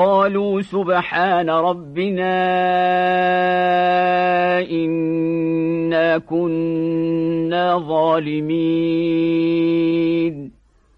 قالوا سبحان ربنا إنا كنا ظالمين.